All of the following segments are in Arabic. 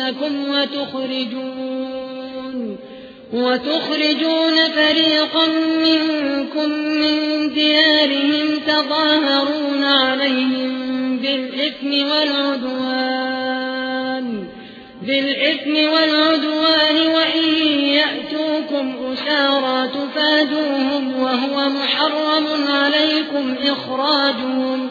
أنفسكم وتخرجون وتخرجون فريقا منكم من ديارهم تظاهرون عليهم بالإثم والعدوان بالإثم والعدوان وإن يأتوكم أسارى تفادوهم وهو محرم عليكم إخراجهم.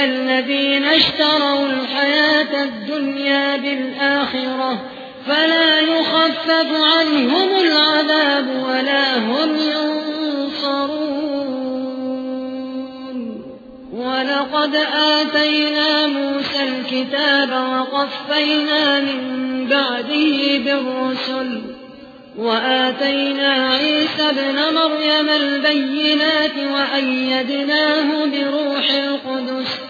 أولئك الذين اشتروا الحياة الدنيا بالآخرة فلا يخفف عنهم العذاب ولا هم ينصرون. ولقد آتينا موسى الكتاب وقفينا من بعده بالرسل وآتينا عيسى ابن مريم البينات وأيدناه بروح القدس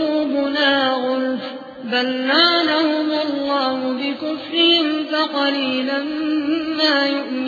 بل لعنهم الله بكفرهم فقليلا ما يؤمنون